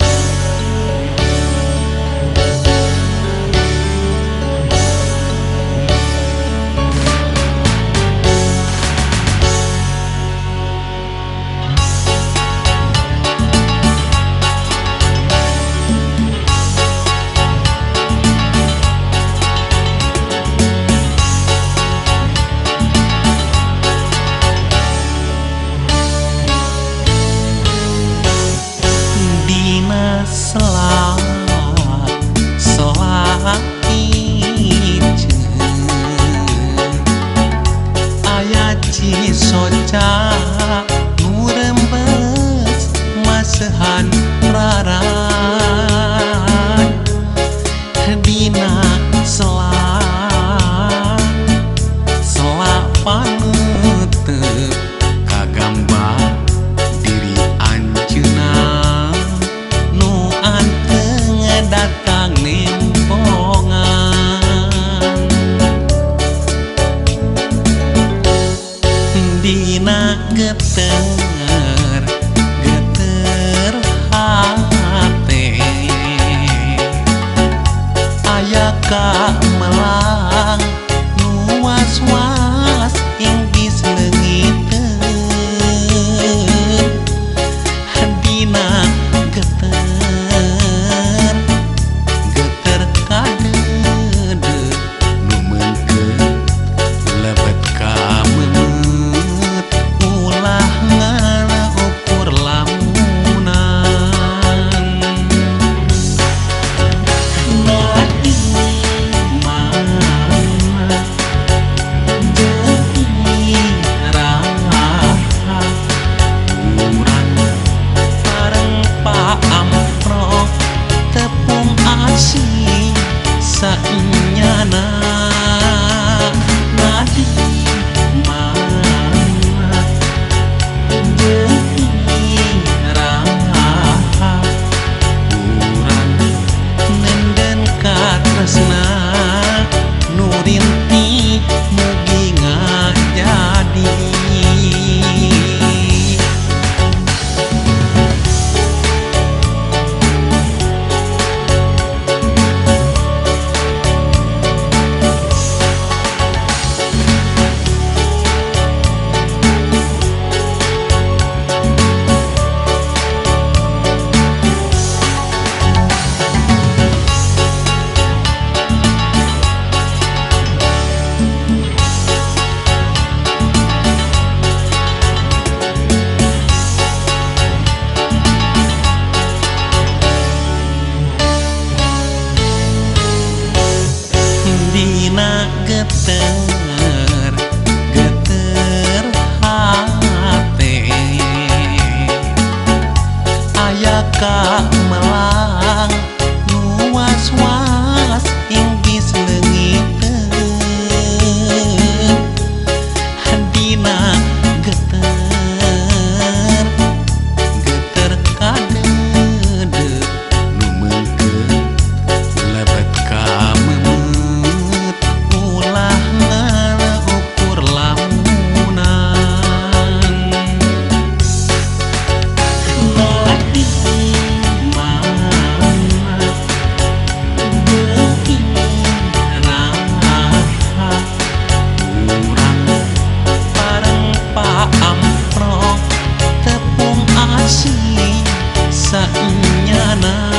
you. 哥哥。sini saunya nanti